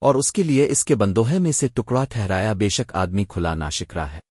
اور اس کے لیے اس کے بندوہے میں سے ٹکڑا ٹھہرایا بے شک آدمی کھلا ناشکرا ہے۔